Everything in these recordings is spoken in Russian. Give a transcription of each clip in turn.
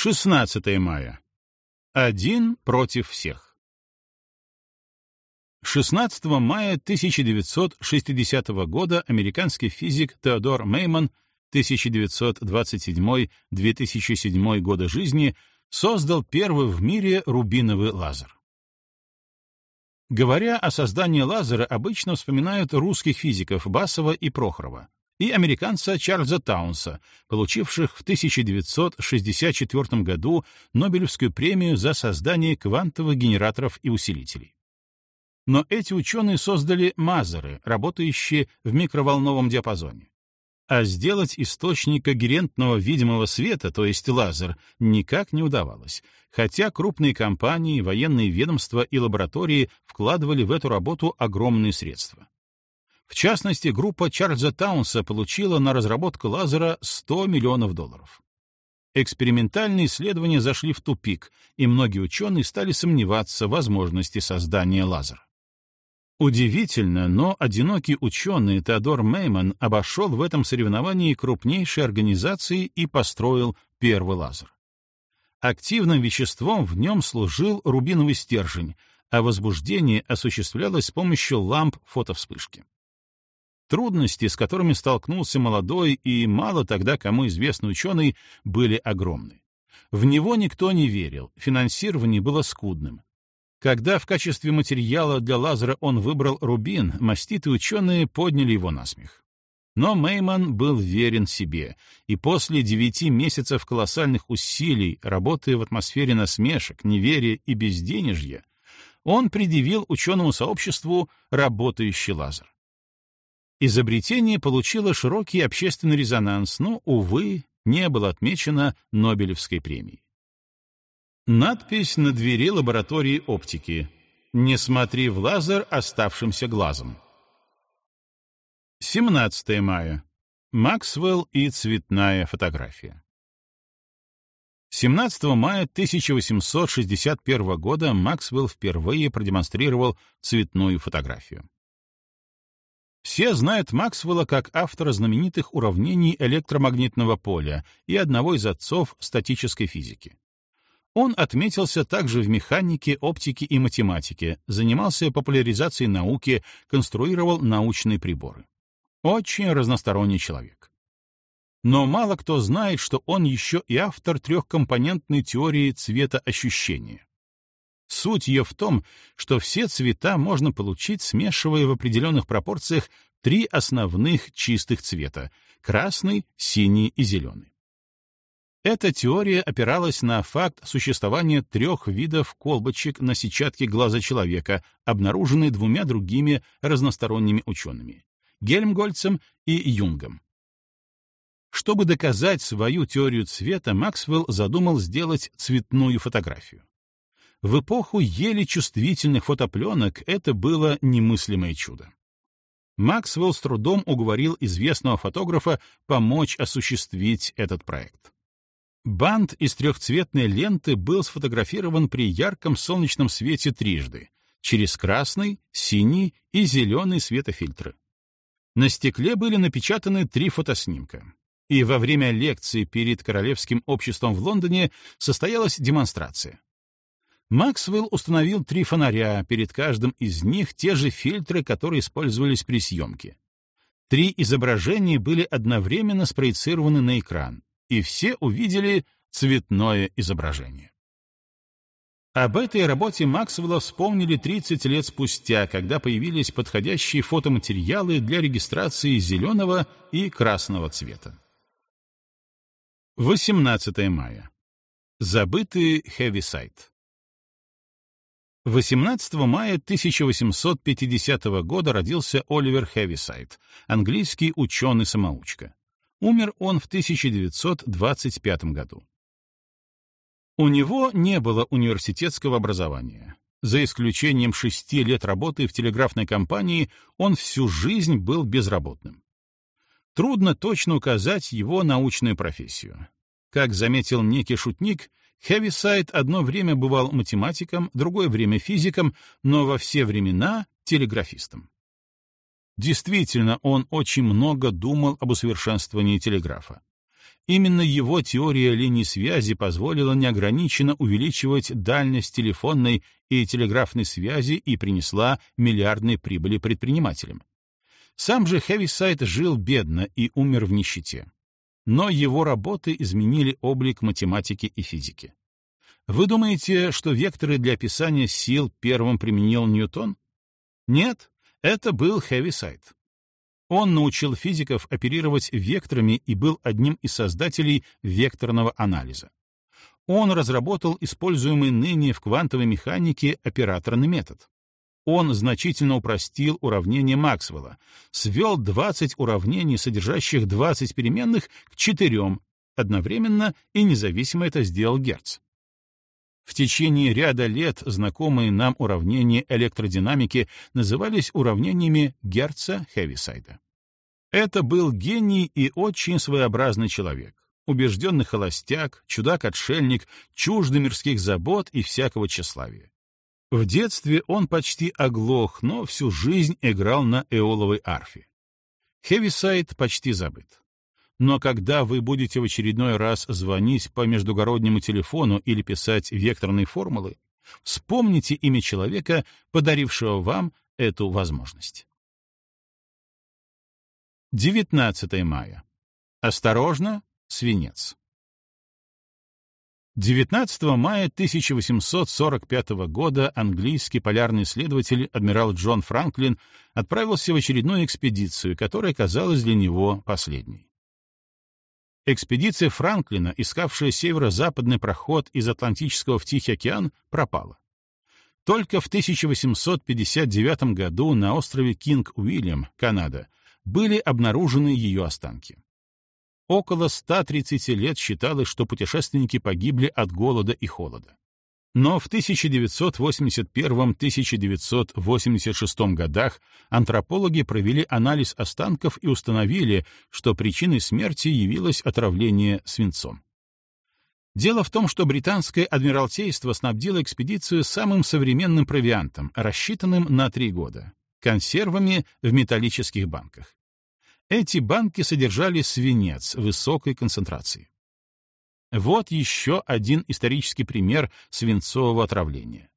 16 мая. Один против всех. 16 мая 1960 года американский физик Теодор Мейман 1927-2007 года жизни создал первый в мире рубиновый лазер. Говоря о создании лазера, обычно вспоминают русских физиков Басова и Прохорова и американца Чарльза Таунса, получивших в 1964 году Нобелевскую премию за создание квантовых генераторов и усилителей. Но эти ученые создали мазеры, работающие в микроволновом диапазоне. А сделать источник когерентного видимого света, то есть лазер, никак не удавалось, хотя крупные компании, военные ведомства и лаборатории вкладывали в эту работу огромные средства. В частности, группа Чарльза Таунса получила на разработку лазера 100 миллионов долларов. Экспериментальные исследования зашли в тупик, и многие ученые стали сомневаться в возможности создания лазера. Удивительно, но одинокий ученый Теодор Мейман обошел в этом соревновании крупнейшие организации и построил первый лазер. Активным веществом в нем служил рубиновый стержень, а возбуждение осуществлялось с помощью ламп фотовспышки. Трудности, с которыми столкнулся молодой и мало тогда кому известный ученый, были огромны. В него никто не верил, финансирование было скудным. Когда в качестве материала для лазера он выбрал рубин, маститые ученые подняли его на смех. Но Мейман был верен себе, и после девяти месяцев колоссальных усилий, работая в атмосфере насмешек, неверия и безденежья, он предъявил ученому сообществу работающий лазер. Изобретение получило широкий общественный резонанс, но, увы, не было отмечено Нобелевской премией. Надпись на двери лаборатории оптики «Не смотри в лазер оставшимся глазом». 17 мая. Максвелл и цветная фотография. 17 мая 1861 года Максвелл впервые продемонстрировал цветную фотографию. Все знают Максвелла как автора знаменитых уравнений электромагнитного поля и одного из отцов статической физики. Он отметился также в механике, оптике и математике, занимался популяризацией науки, конструировал научные приборы. Очень разносторонний человек. Но мало кто знает, что он еще и автор трехкомпонентной теории цветоощущения. Суть ее в том, что все цвета можно получить, смешивая в определенных пропорциях три основных чистых цвета — красный, синий и зеленый. Эта теория опиралась на факт существования трех видов колбочек на сетчатке глаза человека, обнаруженные двумя другими разносторонними учеными — Гельмгольцем и Юнгом. Чтобы доказать свою теорию цвета, Максвелл задумал сделать цветную фотографию. В эпоху еле чувствительных фотопленок это было немыслимое чудо. Максвелл с трудом уговорил известного фотографа помочь осуществить этот проект. Бант из трехцветной ленты был сфотографирован при ярком солнечном свете трижды, через красный, синий и зеленый светофильтры. На стекле были напечатаны три фотоснимка. И во время лекции перед Королевским обществом в Лондоне состоялась демонстрация. Максвелл установил три фонаря, перед каждым из них те же фильтры, которые использовались при съемке. Три изображения были одновременно спроецированы на экран, и все увидели цветное изображение. Об этой работе Максвелла вспомнили 30 лет спустя, когда появились подходящие фотоматериалы для регистрации зеленого и красного цвета. 18 мая. Забытый Хэвисайд. 18 мая 1850 года родился Оливер Хэвисайд, английский ученый-самоучка. Умер он в 1925 году. У него не было университетского образования. За исключением шести лет работы в телеграфной компании, он всю жизнь был безработным. Трудно точно указать его научную профессию. Как заметил некий шутник, Хевисайд одно время бывал математиком, другое время физиком, но во все времена — телеграфистом. Действительно, он очень много думал об усовершенствовании телеграфа. Именно его теория линий связи позволила неограниченно увеличивать дальность телефонной и телеграфной связи и принесла миллиардные прибыли предпринимателям. Сам же Хевисайд жил бедно и умер в нищете. Но его работы изменили облик математики и физики. Вы думаете, что векторы для описания сил первым применил Ньютон? Нет, это был Хевисайд. Он научил физиков оперировать векторами и был одним из создателей векторного анализа. Он разработал используемый ныне в квантовой механике операторный метод. Он значительно упростил уравнение Максвелла, свел 20 уравнений, содержащих 20 переменных, к четырем, одновременно и независимо это сделал Герц. В течение ряда лет знакомые нам уравнения электродинамики назывались уравнениями Герца-Хевисайда. Это был гений и очень своеобразный человек, убежденный холостяк, чудак-отшельник, чуждый мирских забот и всякого тщеславия. В детстве он почти оглох, но всю жизнь играл на эоловой арфе. Хевисайд почти забыт. Но когда вы будете в очередной раз звонить по междугороднему телефону или писать векторные формулы, вспомните имя человека, подарившего вам эту возможность. 19 мая. Осторожно, свинец. 19 мая 1845 года английский полярный исследователь адмирал Джон Франклин отправился в очередную экспедицию, которая казалась для него последней. Экспедиция Франклина, искавшая северо-западный проход из Атлантического в Тихий океан, пропала. Только в 1859 году на острове Кинг-Уильям, Канада, были обнаружены ее останки. Около 130 лет считалось, что путешественники погибли от голода и холода. Но в 1981-1986 годах антропологи провели анализ останков и установили, что причиной смерти явилось отравление свинцом. Дело в том, что британское адмиралтейство снабдило экспедицию самым современным провиантом, рассчитанным на три года — консервами в металлических банках. Эти банки содержали свинец высокой концентрации. Вот еще один исторический пример свинцового отравления.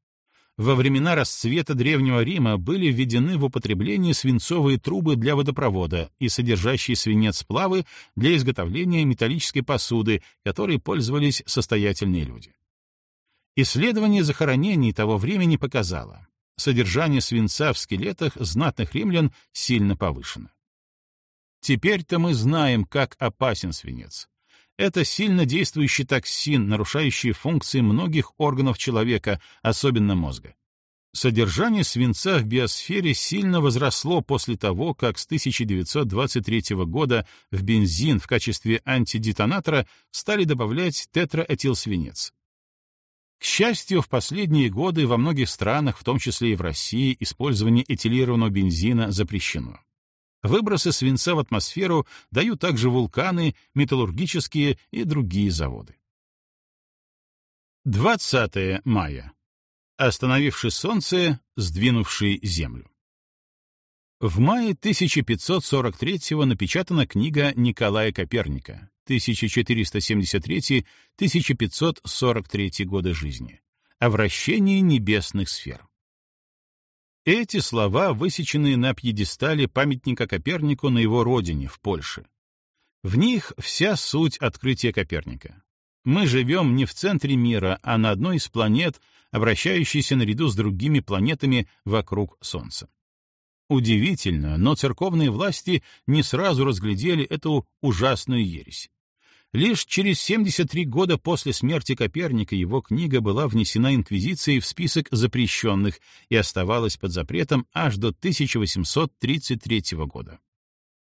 Во времена расцвета Древнего Рима были введены в употребление свинцовые трубы для водопровода и содержащие свинец сплавы для изготовления металлической посуды, которой пользовались состоятельные люди. Исследование захоронений того времени показало, содержание свинца в скелетах знатных римлян сильно повышено. Теперь-то мы знаем, как опасен свинец. Это сильно действующий токсин, нарушающий функции многих органов человека, особенно мозга. Содержание свинца в биосфере сильно возросло после того, как с 1923 года в бензин в качестве антидетонатора стали добавлять тетраэтилсвинец. К счастью, в последние годы во многих странах, в том числе и в России, использование этилированного бензина запрещено. Выбросы свинца в атмосферу дают также вулканы, металлургические и другие заводы. 20 мая. Остановивший солнце, сдвинувший землю. В мае 1543-го напечатана книга Николая Коперника 1473-1543 годы жизни о вращении небесных сфер. Эти слова высечены на пьедестале памятника Копернику на его родине, в Польше. В них вся суть открытия Коперника. Мы живем не в центре мира, а на одной из планет, обращающейся наряду с другими планетами вокруг Солнца. Удивительно, но церковные власти не сразу разглядели эту ужасную ересь. Лишь через 73 года после смерти Коперника его книга была внесена инквизицией в список запрещенных и оставалась под запретом аж до 1833 года.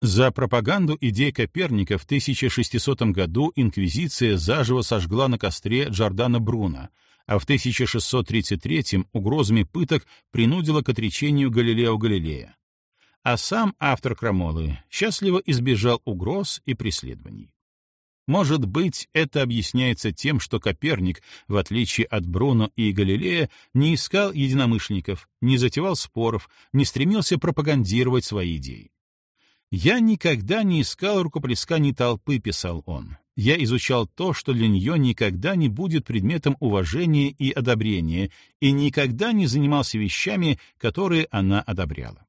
За пропаганду идей Коперника в 1600 году инквизиция заживо сожгла на костре Джордана Бруно, а в 1633 угрозами пыток принудила к отречению Галилео Галилея. А сам автор Крамолы счастливо избежал угроз и преследований. Может быть, это объясняется тем, что Коперник, в отличие от Бруно и Галилея, не искал единомышленников, не затевал споров, не стремился пропагандировать свои идеи. «Я никогда не искал рукоплесканий толпы», — писал он. «Я изучал то, что для нее никогда не будет предметом уважения и одобрения, и никогда не занимался вещами, которые она одобряла».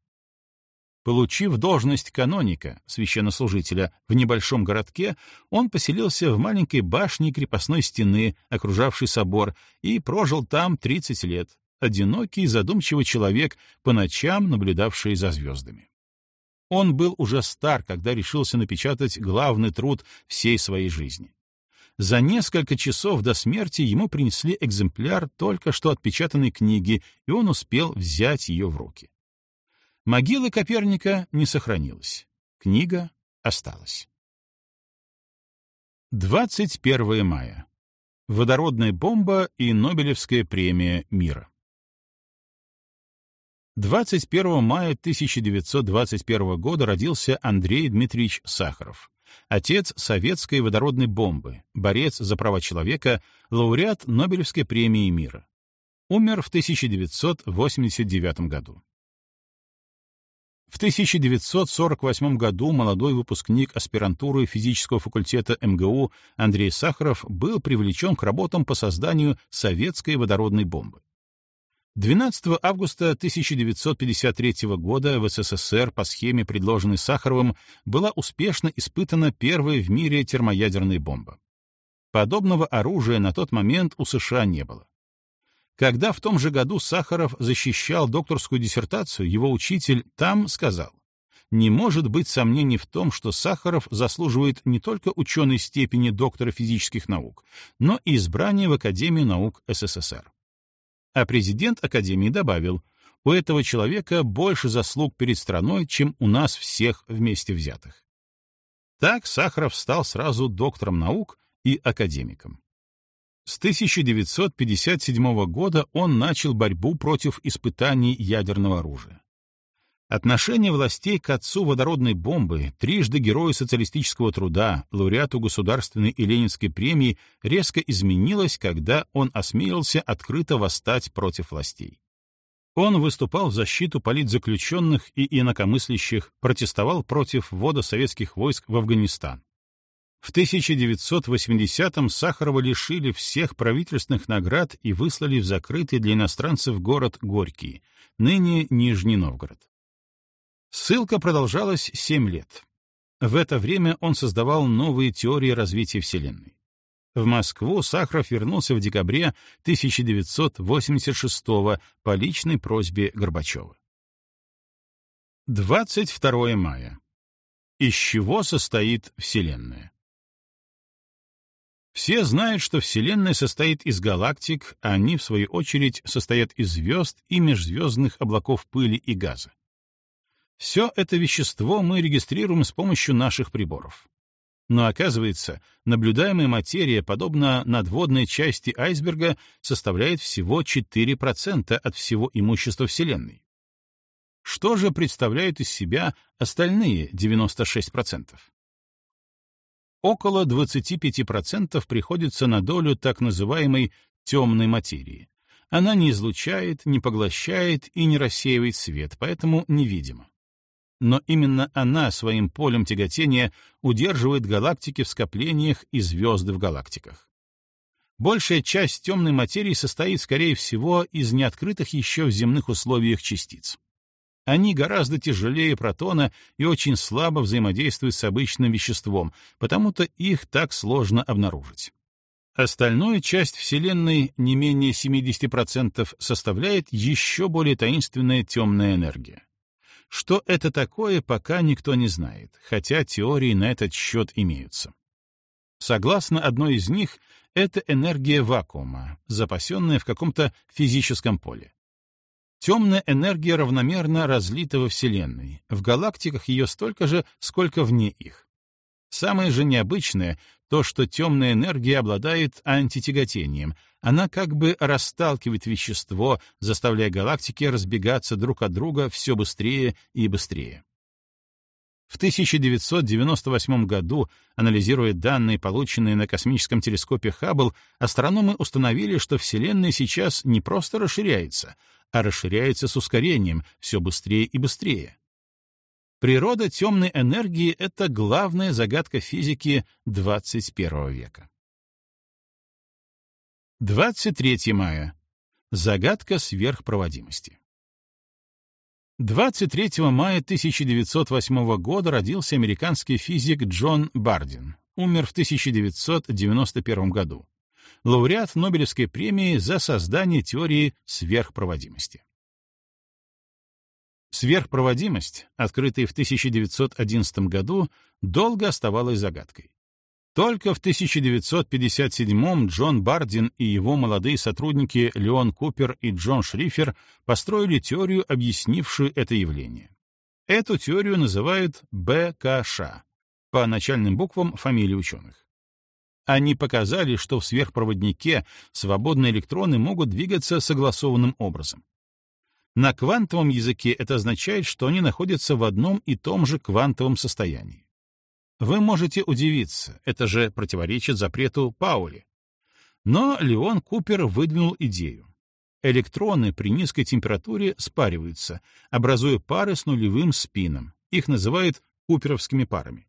Получив должность каноника, священнослужителя, в небольшом городке, он поселился в маленькой башне крепостной стены, окружавшей собор, и прожил там 30 лет, одинокий, задумчивый человек, по ночам наблюдавший за звездами. Он был уже стар, когда решился напечатать главный труд всей своей жизни. За несколько часов до смерти ему принесли экземпляр только что отпечатанной книги, и он успел взять ее в руки. Могила Коперника не сохранилась. Книга осталась. 21 мая. Водородная бомба и Нобелевская премия мира. 21 мая 1921 года родился Андрей Дмитриевич Сахаров, отец советской водородной бомбы, борец за права человека, лауреат Нобелевской премии мира. Умер в 1989 году. В 1948 году молодой выпускник аспирантуры физического факультета МГУ Андрей Сахаров был привлечен к работам по созданию советской водородной бомбы. 12 августа 1953 года в СССР по схеме, предложенной Сахаровым, была успешно испытана первая в мире термоядерная бомба. Подобного оружия на тот момент у США не было. Когда в том же году Сахаров защищал докторскую диссертацию, его учитель там сказал, не может быть сомнений в том, что Сахаров заслуживает не только ученой степени доктора физических наук, но и избрания в Академию наук СССР. А президент Академии добавил, у этого человека больше заслуг перед страной, чем у нас всех вместе взятых. Так Сахаров стал сразу доктором наук и академиком. С 1957 года он начал борьбу против испытаний ядерного оружия. Отношение властей к отцу водородной бомбы, трижды герою социалистического труда, лауреату Государственной и Ленинской премии, резко изменилось, когда он осмелился открыто восстать против властей. Он выступал в защиту политзаключенных и инакомыслящих, протестовал против ввода советских войск в Афганистан. В 1980-м Сахарова лишили всех правительственных наград и выслали в закрытый для иностранцев город Горький, ныне Нижний Новгород. Ссылка продолжалась семь лет. В это время он создавал новые теории развития Вселенной. В Москву Сахаров вернулся в декабре 1986 по личной просьбе Горбачева. 22 мая. Из чего состоит Вселенная? Все знают, что Вселенная состоит из галактик, а они, в свою очередь, состоят из звезд и межзвездных облаков пыли и газа. Все это вещество мы регистрируем с помощью наших приборов. Но оказывается, наблюдаемая материя, подобно надводной части айсберга, составляет всего 4% от всего имущества Вселенной. Что же представляют из себя остальные 96%? Около 25% приходится на долю так называемой темной материи. Она не излучает, не поглощает и не рассеивает свет, поэтому невидима но именно она своим полем тяготения удерживает галактики в скоплениях и звезды в галактиках. Большая часть темной материи состоит, скорее всего, из неоткрытых еще в земных условиях частиц. Они гораздо тяжелее протона и очень слабо взаимодействуют с обычным веществом, потому-то их так сложно обнаружить. Остальную часть Вселенной, не менее 70%, составляет еще более таинственная темная энергия. Что это такое, пока никто не знает, хотя теории на этот счет имеются. Согласно одной из них, это энергия вакуума, запасенная в каком-то физическом поле. Темная энергия равномерно разлита во Вселенной, в галактиках ее столько же, сколько вне их. Самое же необычное — то, что темная энергия обладает антитяготением. Она как бы расталкивает вещество, заставляя галактики разбегаться друг от друга все быстрее и быстрее. В 1998 году, анализируя данные, полученные на космическом телескопе Хаббл, астрономы установили, что Вселенная сейчас не просто расширяется, а расширяется с ускорением все быстрее и быстрее. Природа темной энергии — это главная загадка физики 21 века. 23 мая. Загадка сверхпроводимости. 23 мая 1908 года родился американский физик Джон Бардин, умер в 1991 году, лауреат Нобелевской премии за создание теории сверхпроводимости. Сверхпроводимость, открытая в 1911 году, долго оставалась загадкой. Только в 1957 Джон Бардин и его молодые сотрудники Леон Купер и Джон Шрифер построили теорию, объяснившую это явление. Эту теорию называют БКШ, по начальным буквам фамилии ученых. Они показали, что в сверхпроводнике свободные электроны могут двигаться согласованным образом. На квантовом языке это означает, что они находятся в одном и том же квантовом состоянии. Вы можете удивиться, это же противоречит запрету Паули. Но Леон Купер выдвинул идею. Электроны при низкой температуре спариваются, образуя пары с нулевым спином. Их называют куперовскими парами.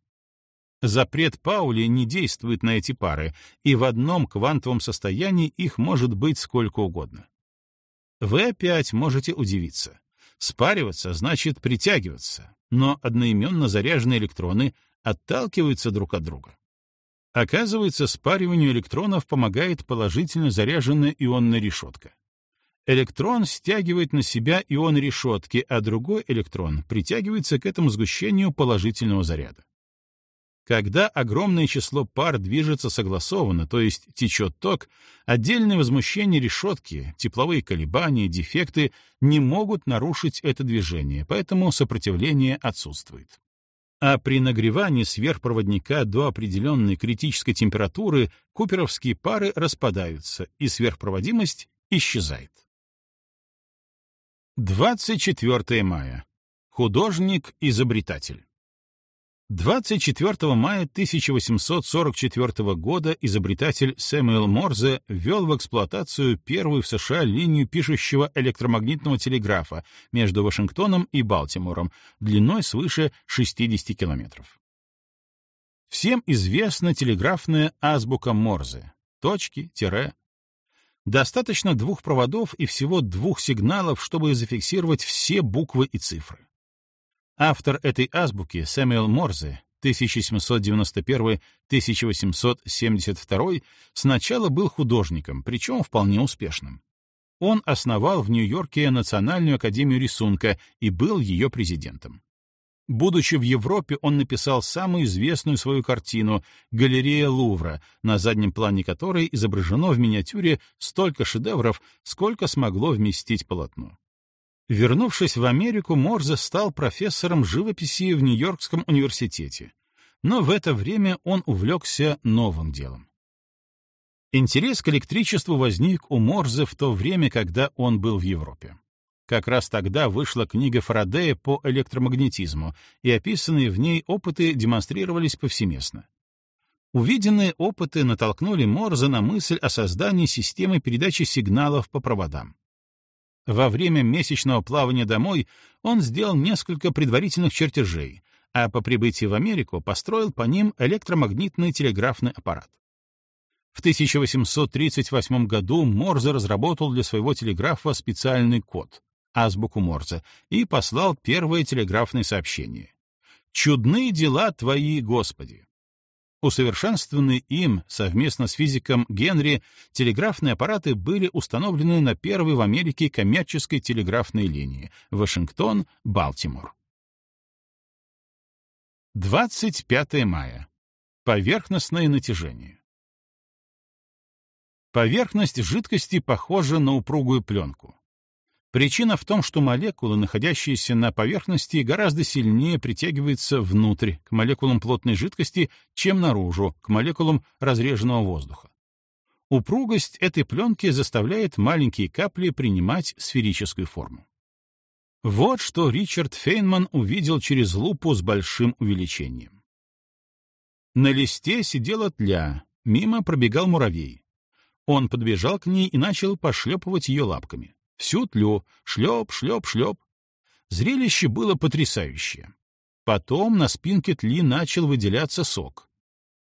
Запрет Паули не действует на эти пары, и в одном квантовом состоянии их может быть сколько угодно. Вы опять можете удивиться. Спариваться значит притягиваться, но одноименно заряженные электроны отталкиваются друг от друга. Оказывается, спариванию электронов помогает положительно заряженная ионная решетка. Электрон стягивает на ион ионы решетки, а другой электрон притягивается к этому сгущению положительного заряда. Когда огромное число пар движется согласованно, то есть течет ток, отдельные возмущения решетки, тепловые колебания, дефекты не могут нарушить это движение, поэтому сопротивление отсутствует а при нагревании сверхпроводника до определенной критической температуры куперовские пары распадаются, и сверхпроводимость исчезает. 24 мая. Художник-изобретатель. 24 мая 1844 года изобретатель Сэмюэл Морзе ввел в эксплуатацию первую в США линию пишущего электромагнитного телеграфа между Вашингтоном и Балтимором длиной свыше 60 километров. Всем известна телеграфная азбука Морзе — точки, тире. Достаточно двух проводов и всего двух сигналов, чтобы зафиксировать все буквы и цифры. Автор этой азбуки, Сэмюэл Морзе, 1791-1872, сначала был художником, причем вполне успешным. Он основал в Нью-Йорке Национальную академию рисунка и был ее президентом. Будучи в Европе, он написал самую известную свою картину «Галерея Лувра», на заднем плане которой изображено в миниатюре столько шедевров, сколько смогло вместить полотно. Вернувшись в Америку, Морзе стал профессором живописи в Нью-Йоркском университете, но в это время он увлекся новым делом. Интерес к электричеству возник у Морзе в то время, когда он был в Европе. Как раз тогда вышла книга Фарадея по электромагнетизму, и описанные в ней опыты демонстрировались повсеместно. Увиденные опыты натолкнули Морзе на мысль о создании системы передачи сигналов по проводам. Во время месячного плавания домой он сделал несколько предварительных чертежей, а по прибытии в Америку построил по ним электромагнитный телеграфный аппарат. В 1838 году Морзе разработал для своего телеграфа специальный код — азбуку Морзе — и послал первое телеграфное сообщение. «Чудные дела твои, Господи!» Усовершенствованные им совместно с физиком Генри телеграфные аппараты были установлены на первой в Америке коммерческой телеграфной линии Вашингтон-Балтимор. 25 мая. Поверхностное натяжение. Поверхность жидкости похожа на упругую пленку. Причина в том, что молекулы, находящиеся на поверхности, гораздо сильнее притягиваются внутрь, к молекулам плотной жидкости, чем наружу, к молекулам разреженного воздуха. Упругость этой пленки заставляет маленькие капли принимать сферическую форму. Вот что Ричард Фейнман увидел через лупу с большим увеличением. На листе сидела тля, мимо пробегал муравей. Он подбежал к ней и начал пошлепывать ее лапками всю тлю, шлеп, шлеп, шлеп. Зрелище было потрясающее. Потом на спинке тли начал выделяться сок.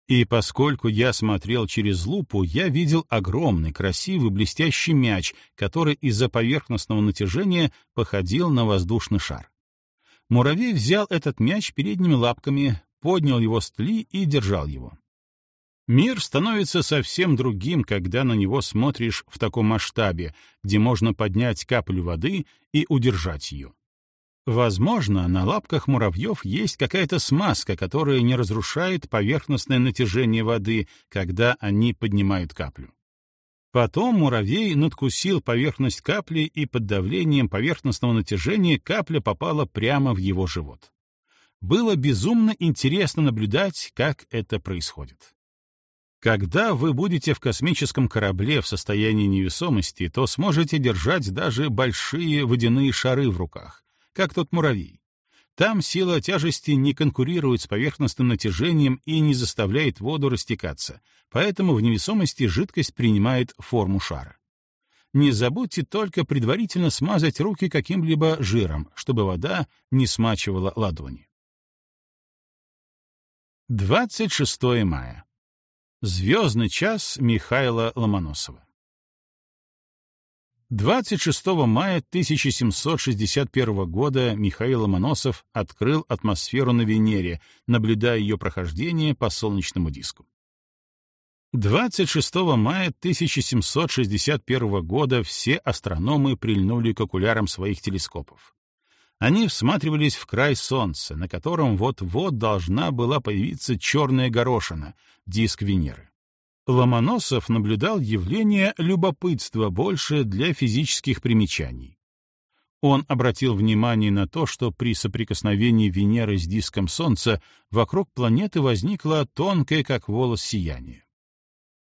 И поскольку я смотрел через лупу, я видел огромный, красивый, блестящий мяч, который из-за поверхностного натяжения походил на воздушный шар. Муравей взял этот мяч передними лапками, поднял его с тли и держал его. Мир становится совсем другим, когда на него смотришь в таком масштабе, где можно поднять каплю воды и удержать ее. Возможно, на лапках муравьев есть какая-то смазка, которая не разрушает поверхностное натяжение воды, когда они поднимают каплю. Потом муравей надкусил поверхность капли, и под давлением поверхностного натяжения капля попала прямо в его живот. Было безумно интересно наблюдать, как это происходит. Когда вы будете в космическом корабле в состоянии невесомости, то сможете держать даже большие водяные шары в руках, как тот муравей. Там сила тяжести не конкурирует с поверхностным натяжением и не заставляет воду растекаться, поэтому в невесомости жидкость принимает форму шара. Не забудьте только предварительно смазать руки каким-либо жиром, чтобы вода не смачивала ладони. 26 мая. Звездный час Михаила Ломоносова. 26 мая 1761 года Михаил Ломоносов открыл атмосферу на Венере, наблюдая ее прохождение по солнечному диску. 26 мая 1761 года все астрономы прильнули к окулярам своих телескопов. Они всматривались в край Солнца, на котором вот-вот должна была появиться черная горошина, диск Венеры. Ломоносов наблюдал явление любопытства больше для физических примечаний. Он обратил внимание на то, что при соприкосновении Венеры с диском Солнца вокруг планеты возникло тонкое, как волос, сияние.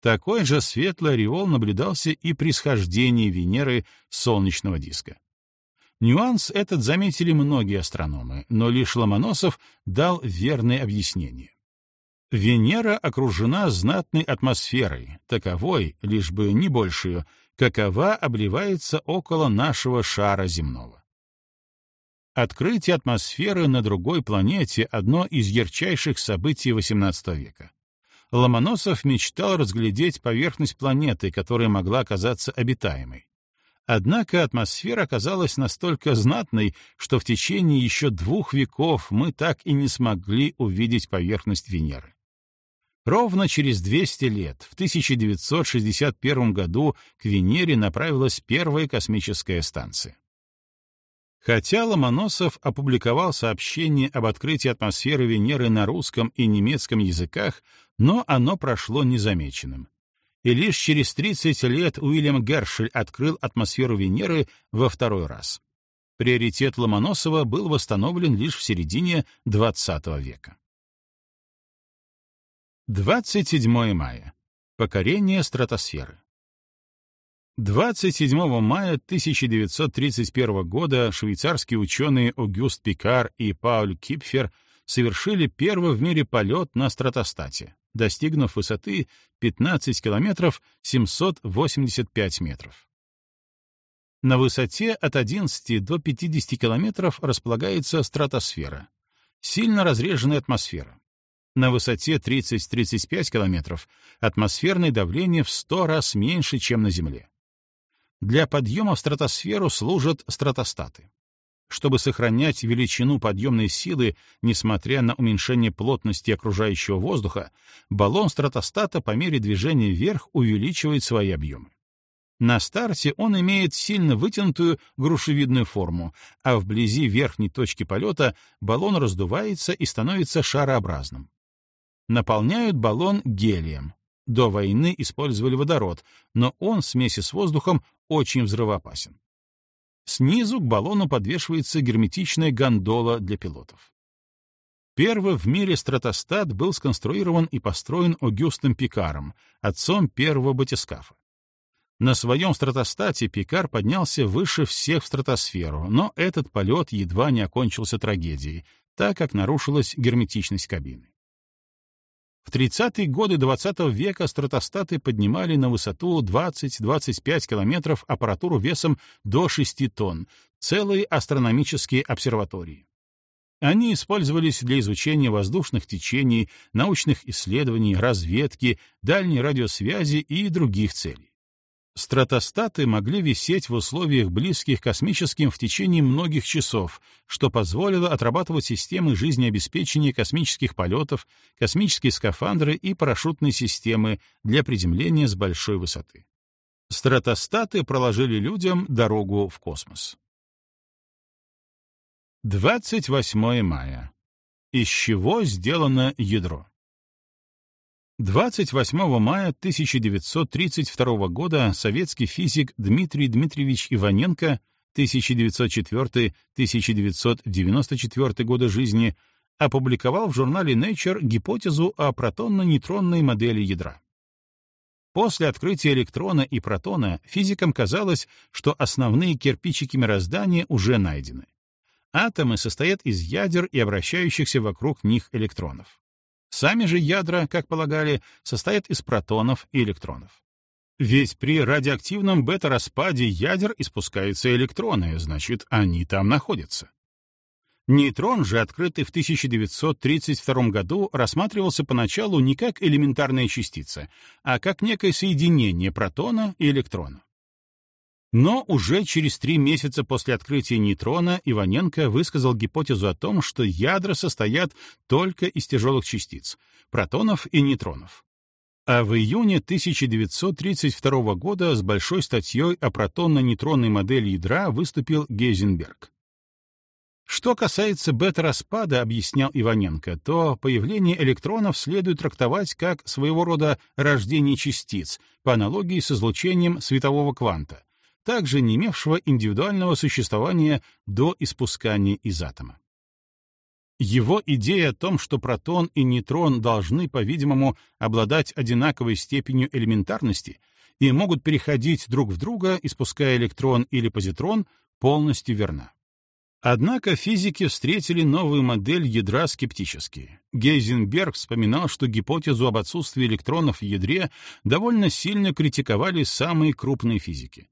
Такой же светлый ореол наблюдался и при схождении Венеры с солнечного диска. Нюанс этот заметили многие астрономы, но лишь Ломоносов дал верное объяснение. Венера окружена знатной атмосферой, таковой, лишь бы не большую, какова обливается около нашего шара земного. Открытие атмосферы на другой планете — одно из ярчайших событий XVIII века. Ломоносов мечтал разглядеть поверхность планеты, которая могла оказаться обитаемой. Однако атмосфера оказалась настолько знатной, что в течение еще двух веков мы так и не смогли увидеть поверхность Венеры. Ровно через 200 лет, в 1961 году, к Венере направилась первая космическая станция. Хотя Ломоносов опубликовал сообщение об открытии атмосферы Венеры на русском и немецком языках, но оно прошло незамеченным. И лишь через 30 лет Уильям Гершель открыл атмосферу Венеры во второй раз. Приоритет Ломоносова был восстановлен лишь в середине XX века. 27 мая. Покорение стратосферы. 27 мая 1931 года швейцарские ученые Огюст Пикар и Пауль Кипфер совершили первый в мире полет на стратостате, достигнув высоты 15 километров 785 метров. На высоте от 11 до 50 километров располагается стратосфера, сильно разреженная атмосфера. На высоте 30-35 километров атмосферное давление в 100 раз меньше, чем на Земле. Для подъема в стратосферу служат стратостаты. Чтобы сохранять величину подъемной силы, несмотря на уменьшение плотности окружающего воздуха, баллон стратостата по мере движения вверх увеличивает свои объемы. На старте он имеет сильно вытянутую грушевидную форму, а вблизи верхней точки полета баллон раздувается и становится шарообразным наполняют баллон гелием. До войны использовали водород, но он в смеси с воздухом очень взрывоопасен. Снизу к баллону подвешивается герметичная гондола для пилотов. Первый в мире стратостат был сконструирован и построен Огюстом Пикаром, отцом первого батискафа. На своем стратостате Пикар поднялся выше всех в стратосферу, но этот полет едва не окончился трагедией, так как нарушилась герметичность кабины. В 30-е годы XX -го века стратостаты поднимали на высоту 20-25 километров аппаратуру весом до 6 тонн, целые астрономические обсерватории. Они использовались для изучения воздушных течений, научных исследований, разведки, дальней радиосвязи и других целей. Стратостаты могли висеть в условиях близких космическим в течение многих часов, что позволило отрабатывать системы жизнеобеспечения космических полетов, космические скафандры и парашютные системы для приземления с большой высоты. Стратостаты проложили людям дорогу в космос. 28 мая. Из чего сделано ядро? 28 мая 1932 года советский физик Дмитрий Дмитриевич Иваненко 1904-1994 года жизни опубликовал в журнале Nature гипотезу о протонно-нейтронной модели ядра. После открытия электрона и протона физикам казалось, что основные кирпичики мироздания уже найдены. Атомы состоят из ядер и обращающихся вокруг них электронов. Сами же ядра, как полагали, состоят из протонов и электронов. Ведь при радиоактивном бета-распаде ядер испускаются электроны, значит, они там находятся. Нейтрон же, открытый в 1932 году, рассматривался поначалу не как элементарная частица, а как некое соединение протона и электрона. Но уже через три месяца после открытия нейтрона Иваненко высказал гипотезу о том, что ядра состоят только из тяжелых частиц — протонов и нейтронов. А в июне 1932 года с большой статьей о протонно-нейтронной модели ядра выступил Гейзенберг. Что касается бета-распада, объяснял Иваненко, то появление электронов следует трактовать как своего рода рождение частиц, по аналогии с излучением светового кванта, также не имевшего индивидуального существования до испускания из атома. Его идея о том, что протон и нейтрон должны, по-видимому, обладать одинаковой степенью элементарности и могут переходить друг в друга, испуская электрон или позитрон, полностью верна. Однако физики встретили новую модель ядра скептически. Гейзенберг вспоминал, что гипотезу об отсутствии электронов в ядре довольно сильно критиковали самые крупные физики.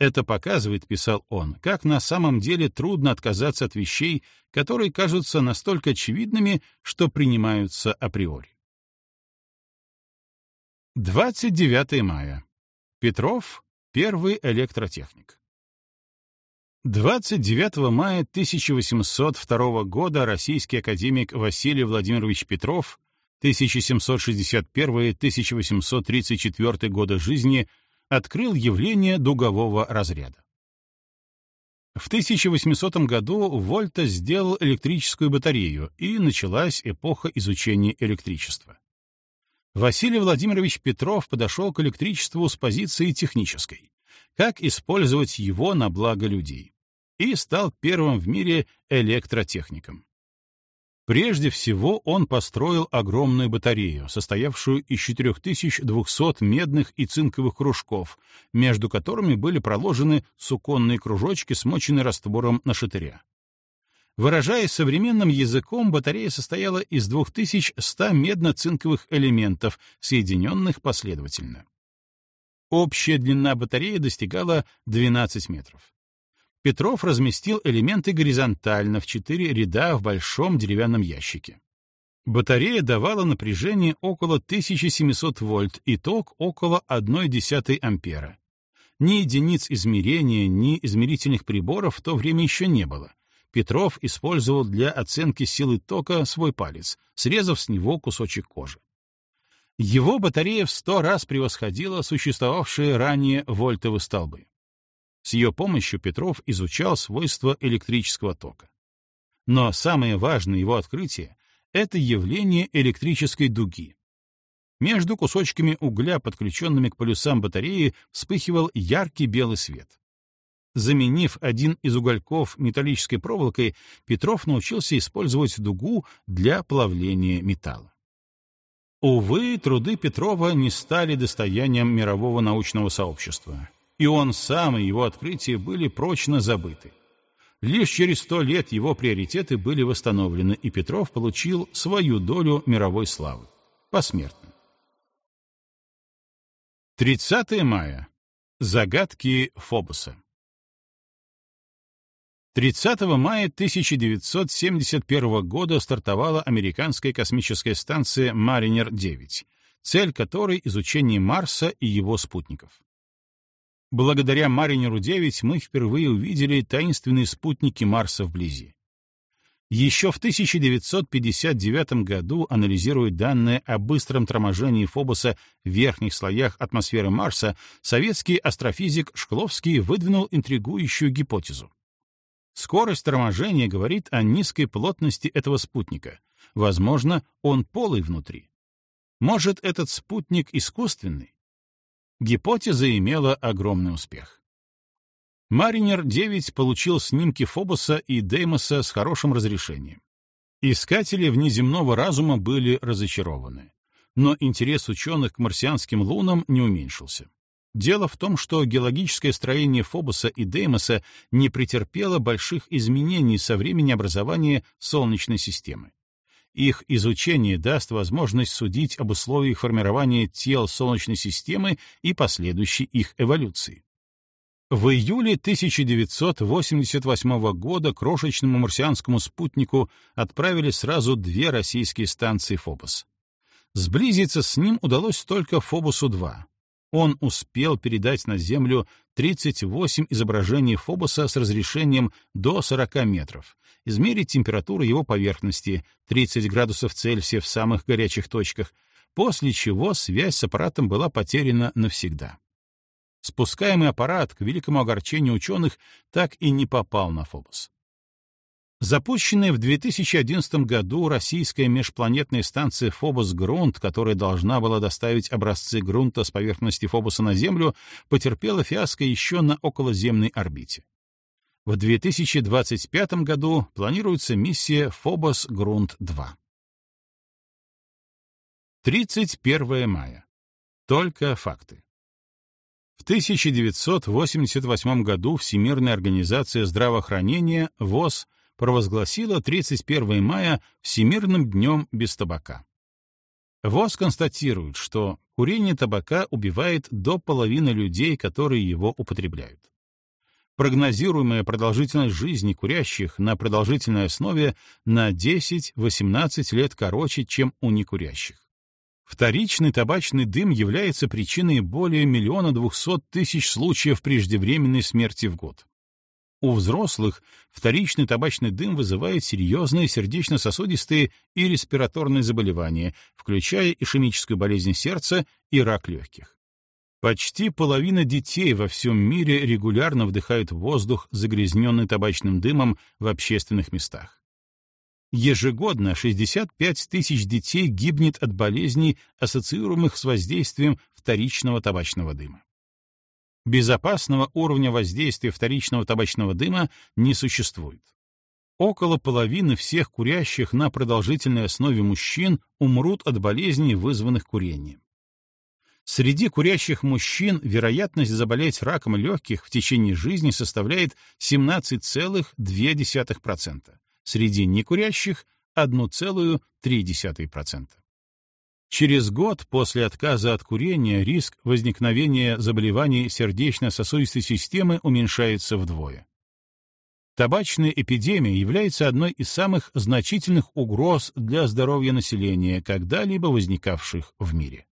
Это показывает, писал он, как на самом деле трудно отказаться от вещей, которые кажутся настолько очевидными, что принимаются априори. 29 мая. Петров — первый электротехник. 29 мая 1802 года российский академик Василий Владимирович Петров 1761-1834 года жизни открыл явление дугового разряда. В 1800 году Вольта сделал электрическую батарею, и началась эпоха изучения электричества. Василий Владимирович Петров подошел к электричеству с позиции технической, как использовать его на благо людей, и стал первым в мире электротехником. Прежде всего он построил огромную батарею, состоявшую из 4200 медных и цинковых кружков, между которыми были проложены суконные кружочки, смоченные раствором на шатыря. Выражаясь современным языком, батарея состояла из 2100 медно-цинковых элементов, соединенных последовательно. Общая длина батареи достигала 12 метров. Петров разместил элементы горизонтально в четыре ряда в большом деревянном ящике. Батарея давала напряжение около 1700 вольт и ток около 0,1 ампера. Ни единиц измерения, ни измерительных приборов в то время еще не было. Петров использовал для оценки силы тока свой палец, срезав с него кусочек кожи. Его батарея в сто раз превосходила существовавшие ранее вольтовые столбы. С ее помощью Петров изучал свойства электрического тока. Но самое важное его открытие — это явление электрической дуги. Между кусочками угля, подключенными к полюсам батареи, вспыхивал яркий белый свет. Заменив один из угольков металлической проволокой, Петров научился использовать дугу для плавления металла. Увы, труды Петрова не стали достоянием мирового научного сообщества и он сам и его открытия были прочно забыты. Лишь через сто лет его приоритеты были восстановлены, и Петров получил свою долю мировой славы. Посмертно. 30 мая. Загадки Фобоса. 30 мая 1971 года стартовала американская космическая станция «Маринер-9», цель которой — изучение Марса и его спутников. Благодаря «Маринеру-9» мы впервые увидели таинственные спутники Марса вблизи. Еще в 1959 году, анализируя данные о быстром торможении Фобоса в верхних слоях атмосферы Марса, советский астрофизик Шкловский выдвинул интригующую гипотезу. Скорость торможения говорит о низкой плотности этого спутника. Возможно, он полый внутри. Может, этот спутник искусственный? Гипотеза имела огромный успех. Маринер-9 получил снимки Фобоса и Деймоса с хорошим разрешением. Искатели внеземного разума были разочарованы. Но интерес ученых к марсианским лунам не уменьшился. Дело в том, что геологическое строение Фобоса и Деймоса не претерпело больших изменений со времени образования Солнечной системы. Их изучение даст возможность судить об условиях формирования тел Солнечной системы и последующей их эволюции. В июле 1988 года крошечному марсианскому спутнику отправили сразу две российские станции Фобос. Сблизиться с ним удалось только Фобосу-2, он успел передать на Землю 38 изображений Фобоса с разрешением до 40 метров, измерить температуру его поверхности 30 градусов Цельсия в самых горячих точках, после чего связь с аппаратом была потеряна навсегда. Спускаемый аппарат, к великому огорчению ученых, так и не попал на Фобос. Запущенная в 2011 году российская межпланетная станция Фобос-Грунт, которая должна была доставить образцы грунта с поверхности Фобоса на Землю, потерпела фиаско еще на околоземной орбите. В 2025 году планируется миссия Фобос-Грунт-2. 31 мая. Только факты. В 1988 году Всемирная организация здравоохранения ВОЗ провозгласила 31 мая Всемирным днем без табака. ВОЗ констатирует, что курение табака убивает до половины людей, которые его употребляют. Прогнозируемая продолжительность жизни курящих на продолжительной основе на 10-18 лет короче, чем у некурящих. Вторичный табачный дым является причиной более миллиона двухсот тысяч случаев преждевременной смерти в год. У взрослых вторичный табачный дым вызывает серьезные сердечно-сосудистые и респираторные заболевания, включая ишемическую болезнь сердца и рак легких. Почти половина детей во всем мире регулярно вдыхают воздух, загрязненный табачным дымом в общественных местах. Ежегодно 65 тысяч детей гибнет от болезней, ассоциируемых с воздействием вторичного табачного дыма. Безопасного уровня воздействия вторичного табачного дыма не существует. Около половины всех курящих на продолжительной основе мужчин умрут от болезней, вызванных курением. Среди курящих мужчин вероятность заболеть раком легких в течение жизни составляет 17,2%, среди некурящих — 1,3%. Через год после отказа от курения риск возникновения заболеваний сердечно-сосудистой системы уменьшается вдвое. Табачная эпидемия является одной из самых значительных угроз для здоровья населения, когда-либо возникавших в мире.